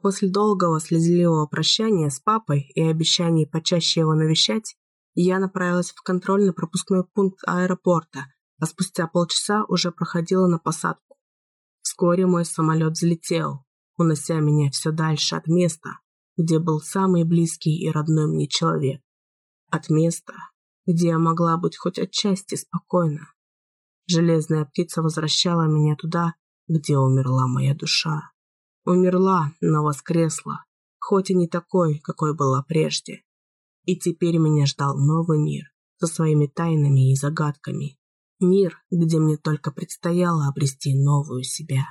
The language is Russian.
После долгого слезливого прощания с папой и обещаний почаще его навещать, я направилась в контрольно-пропускной пункт аэропорта, а спустя полчаса уже проходила на посадку. Вскоре мой самолет взлетел, унося меня все дальше от места, где был самый близкий и родной мне человек. От места, где я могла быть хоть отчасти спокойна. Железная птица возвращала меня туда, где умерла моя душа. Умерла, но воскресла, хоть и не такой, какой была прежде. И теперь меня ждал новый мир со своими тайнами и загадками. Мир, где мне только предстояло обрести новую себя.